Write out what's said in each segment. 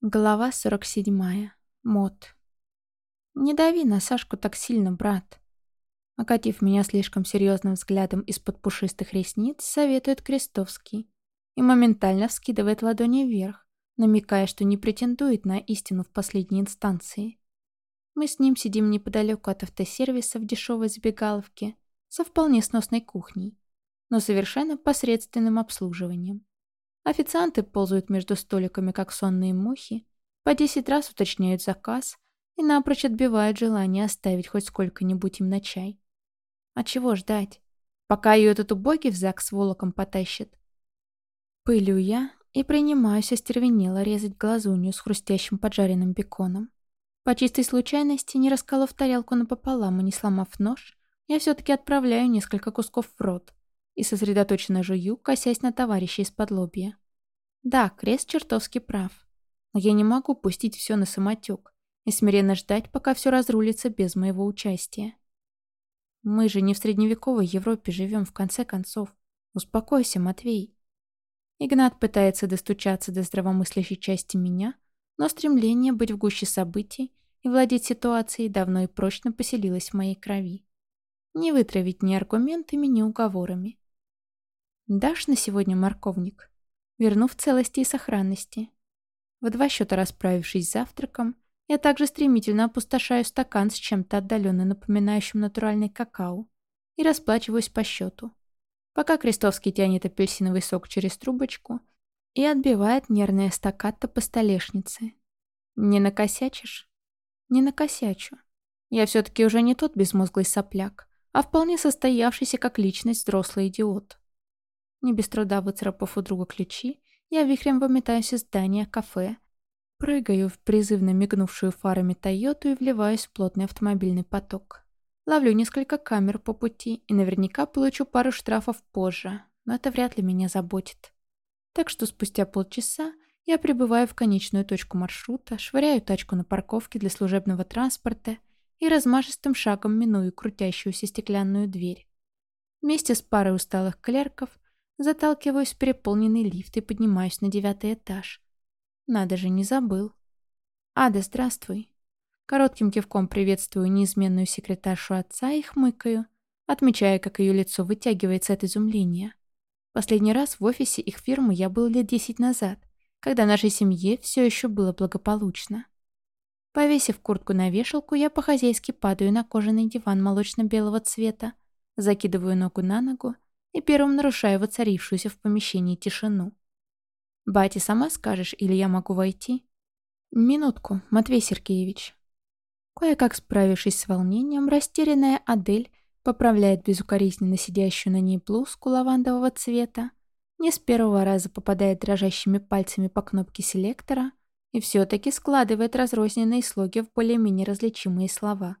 Глава 47. Мод. «Не дави на Сашку так сильно, брат». Окатив меня слишком серьезным взглядом из-под пушистых ресниц, советует Крестовский и моментально вскидывает ладони вверх, намекая, что не претендует на истину в последней инстанции. Мы с ним сидим неподалеку от автосервиса в дешевой забегаловке со вполне сносной кухней, но совершенно посредственным обслуживанием. Официанты ползают между столиками, как сонные мухи, по десять раз уточняют заказ и напрочь отбивают желание оставить хоть сколько-нибудь им на чай. А чего ждать? Пока ее этот убогий в зак с волоком потащит. Пылю я и принимаюсь остервенело резать глазунью с хрустящим поджаренным беконом. По чистой случайности, не расколов тарелку напополам и не сломав нож, я все-таки отправляю несколько кусков в рот, и сосредоточенно жую, косясь на товарища из-под лобья. Да, Крест чертовски прав. Но я не могу пустить все на самотек и смиренно ждать, пока все разрулится без моего участия. Мы же не в средневековой Европе живем, в конце концов. Успокойся, Матвей. Игнат пытается достучаться до здравомыслящей части меня, но стремление быть в гуще событий и владеть ситуацией давно и прочно поселилось в моей крови. Не вытравить ни аргументами, ни уговорами. Дашь на сегодня морковник? Верну в целости и сохранности. В два счета расправившись с завтраком, я также стремительно опустошаю стакан с чем-то отдаленно напоминающим натуральный какао и расплачиваюсь по счету. Пока Крестовский тянет апельсиновый сок через трубочку и отбивает нервное стаккато по столешнице. Не накосячишь? Не накосячу. Я все-таки уже не тот безмозглый сопляк, а вполне состоявшийся как личность взрослый идиот. Не без труда выцарапав у друга ключи, я вихрем выметаюсь из здания кафе, прыгаю в призывно мигнувшую фарами Тойоту и вливаюсь в плотный автомобильный поток. Ловлю несколько камер по пути и наверняка получу пару штрафов позже, но это вряд ли меня заботит. Так что спустя полчаса я прибываю в конечную точку маршрута, швыряю тачку на парковке для служебного транспорта и размашистым шагом миную крутящуюся стеклянную дверь. Вместе с парой усталых клерков Заталкиваюсь в переполненный лифт и поднимаюсь на девятый этаж. Надо же, не забыл. Ада, здравствуй. Коротким кивком приветствую неизменную секретаршу отца и хмыкаю, отмечая, как ее лицо вытягивается от изумления. Последний раз в офисе их фирмы я был лет десять назад, когда нашей семье все еще было благополучно. Повесив куртку на вешалку, я по-хозяйски падаю на кожаный диван молочно-белого цвета, закидываю ногу на ногу и первым нарушаю воцарившуюся в помещении тишину. «Бате, сама скажешь, или я могу войти?» «Минутку, Матвей Сергеевич». Кое-как справившись с волнением, растерянная Адель поправляет безукоризненно сидящую на ней блузку лавандового цвета, не с первого раза попадает дрожащими пальцами по кнопке селектора и все-таки складывает разрозненные слоги в более-менее различимые слова.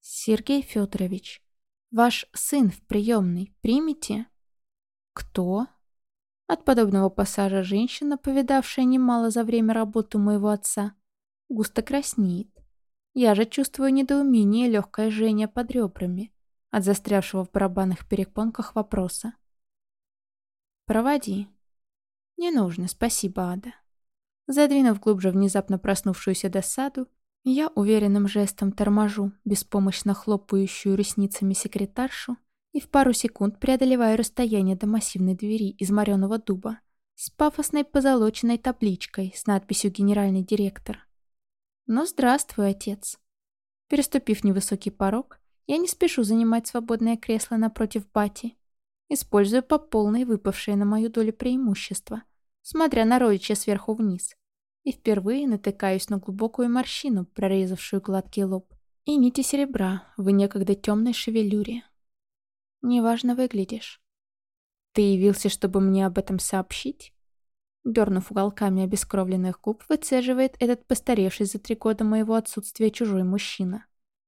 «Сергей Федорович, Ваш сын в приемной примите?» «Кто?» От подобного пассажа женщина, повидавшая немало за время работы моего отца, густо краснеет. Я же чувствую недоумение и легкое жжение под ребрами от застрявшего в барабанных перепонках вопроса. «Проводи». «Не нужно, спасибо, Ада». Задвинув глубже внезапно проснувшуюся досаду, я уверенным жестом торможу беспомощно хлопающую ресницами секретаршу и в пару секунд преодолеваю расстояние до массивной двери из мореного дуба с пафосной позолоченной табличкой с надписью «Генеральный директор». «Ну, здравствуй, отец». Переступив невысокий порог, я не спешу занимать свободное кресло напротив бати, используя по полной выпавшее на мою долю преимущество, смотря на родича сверху вниз и впервые натыкаюсь на глубокую морщину, прорезавшую гладкий лоб, и нити серебра в некогда темной шевелюре. «Неважно выглядишь». «Ты явился, чтобы мне об этом сообщить?» Дернув уголками обескровленных губ, выцеживает этот постаревший за три года моего отсутствия чужой мужчина.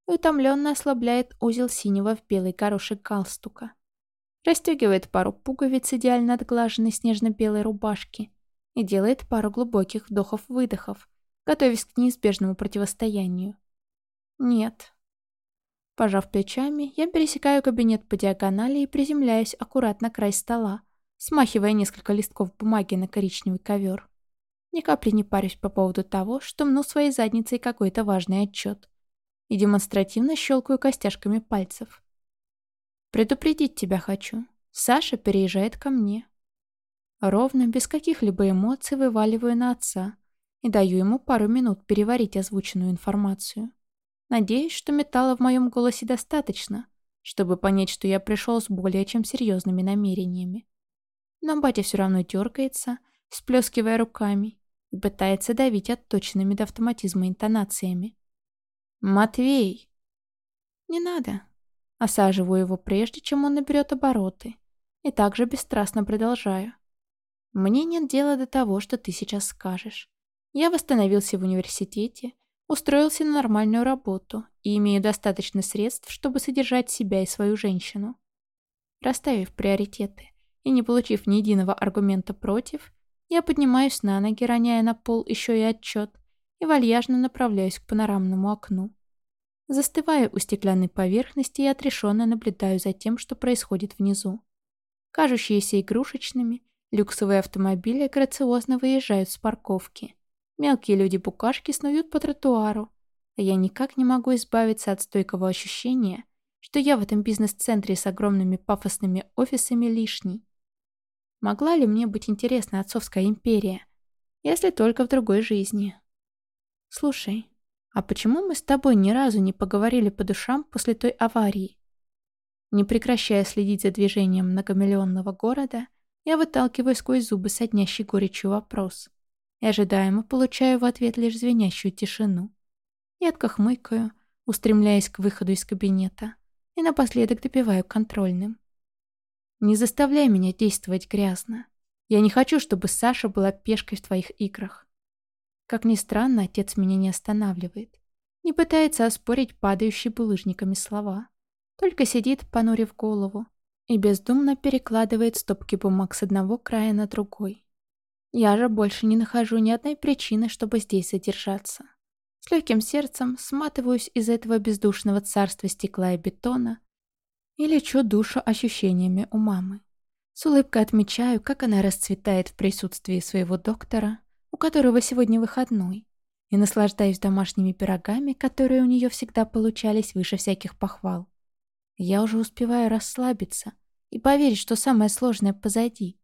И утомленно ослабляет узел синего в белый горошек галстука. Растягивает пару пуговиц идеально отглаженной снежно-белой рубашки и делает пару глубоких вдохов-выдохов, готовясь к неизбежному противостоянию. Нет. Пожав плечами, я пересекаю кабинет по диагонали и приземляюсь аккуратно на край стола, смахивая несколько листков бумаги на коричневый ковер. Ни капли не парюсь по поводу того, что мну своей задницей какой-то важный отчет. И демонстративно щелкаю костяшками пальцев. Предупредить тебя хочу. Саша переезжает ко мне. Ровно, без каких-либо эмоций вываливаю на отца и даю ему пару минут переварить озвученную информацию. Надеюсь, что металла в моем голосе достаточно, чтобы понять, что я пришел с более чем серьезными намерениями. Но батя все равно дергается, сплескивая руками, и пытается давить отточенными до автоматизма интонациями. «Матвей!» «Не надо!» Осаживаю его прежде, чем он наберет обороты, и также бесстрастно продолжаю. «Мне нет дела до того, что ты сейчас скажешь. Я восстановился в университете, устроился на нормальную работу и имею достаточно средств, чтобы содержать себя и свою женщину. Расставив приоритеты и не получив ни единого аргумента против, я поднимаюсь на ноги, роняя на пол еще и отчет, и вальяжно направляюсь к панорамному окну. Застываю у стеклянной поверхности и отрешенно наблюдаю за тем, что происходит внизу. Кажущиеся игрушечными, люксовые автомобили грациозно выезжают с парковки. Мелкие люди-букашки снуют по тротуару, а я никак не могу избавиться от стойкого ощущения, что я в этом бизнес-центре с огромными пафосными офисами лишний. Могла ли мне быть интересна отцовская империя, если только в другой жизни? Слушай, а почему мы с тобой ни разу не поговорили по душам после той аварии? Не прекращая следить за движением многомиллионного города, я выталкиваю сквозь зубы соднящий горечью вопрос. И ожидаемо получаю в ответ лишь звенящую тишину. Едко хмыкаю, устремляясь к выходу из кабинета, и напоследок допиваю контрольным. Не заставляй меня действовать грязно. Я не хочу, чтобы Саша была пешкой в твоих играх. Как ни странно, отец меня не останавливает. Не пытается оспорить падающие булыжниками слова. Только сидит, понурив голову, и бездумно перекладывает стопки бумаг с одного края на другой. Я же больше не нахожу ни одной причины, чтобы здесь задержаться. С легким сердцем сматываюсь из этого бездушного царства стекла и бетона и лечу душу ощущениями у мамы. С улыбкой отмечаю, как она расцветает в присутствии своего доктора, у которого сегодня выходной, и наслаждаюсь домашними пирогами, которые у нее всегда получались выше всяких похвал. Я уже успеваю расслабиться и поверить, что самое сложное позади.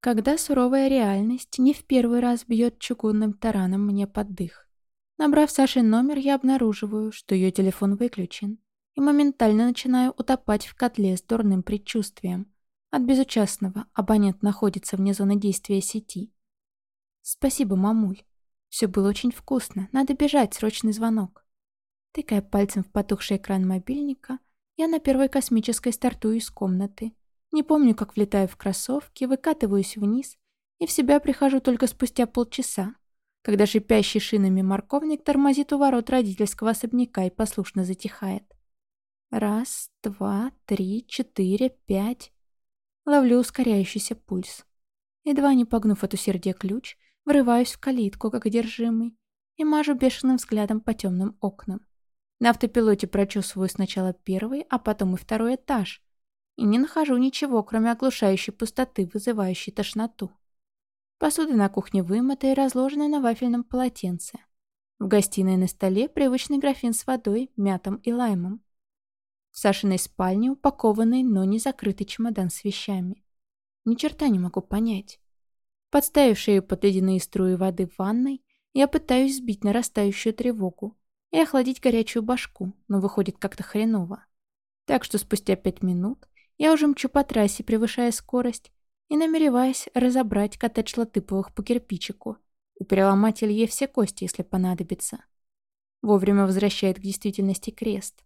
Когда суровая реальность не в первый раз бьет чугунным тараном мне под дых. Набрав Сашин номер, я обнаруживаю, что ее телефон выключен и моментально начинаю утопать в котле с дурным предчувствием. От безучастного абонент находится вне зоны действия сети. «Спасибо, мамуль. Все было очень вкусно. Надо бежать, срочный звонок». Тыкая пальцем в потухший экран мобильника, я на первой космической стартую из комнаты. Не помню, как влетаю в кроссовки, выкатываюсь вниз и в себя прихожу только спустя полчаса, когда шипящий шинами морковник тормозит у ворот родительского особняка и послушно затихает. Раз, два, три, четыре, пять. Ловлю ускоряющийся пульс. Едва не погнув от усердия ключ, врываюсь в калитку, как одержимый, и мажу бешеным взглядом по темным окнам. На автопилоте прочесываю сначала первый, а потом и второй этаж, и не нахожу ничего, кроме оглушающей пустоты, вызывающей тошноту. Посуда на кухне вымыта и разложена на вафельном полотенце. В гостиной на столе привычный графин с водой, мятом и лаймом. В Сашиной спальне упакованный, но не закрытый чемодан с вещами. Ни черта не могу понять. Подставив шею под ледяные струи воды в ванной, я пытаюсь сбить нарастающую тревогу и охладить горячую башку, но выходит как-то хреново. Так что спустя пять минут я уже мчу по трассе, превышая скорость, и намереваясь разобрать коттедж Латыповых по кирпичику и переломать Илье все кости, если понадобится. Вовремя возвращает к действительности крест.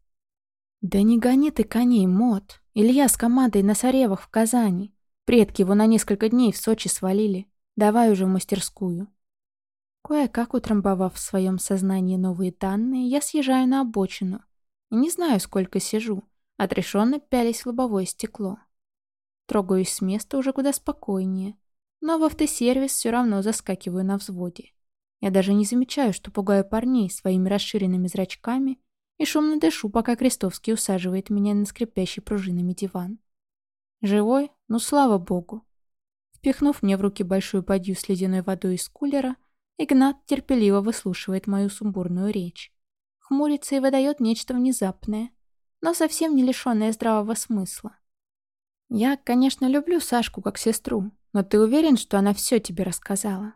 «Да не гони ты коней, Мот. Илья с командой на Саревах в Казани. Предки его на несколько дней в Сочи свалили. Давай уже в мастерскую». Кое-как утрамбовав в своем сознании новые данные, я съезжаю на обочину. И не знаю, сколько сижу, отрешенно пялись в лобовое стекло. Трогаюсь с места уже куда спокойнее, но в автосервис все равно заскакиваю на взводе. Я даже не замечаю, что пугаю парней своими расширенными зрачками и шумно дышу, пока Крестовский усаживает меня на скрипящий пружинами диван. Живой? Ну, слава богу. Впихнув мне в руки большую бадью с ледяной водой из кулера, Игнат терпеливо выслушивает мою сумбурную речь. Хмурится и выдает нечто внезапное, но совсем не лишенное здравого смысла. «Я, конечно, люблю Сашку как сестру, но ты уверен, что она все тебе рассказала?»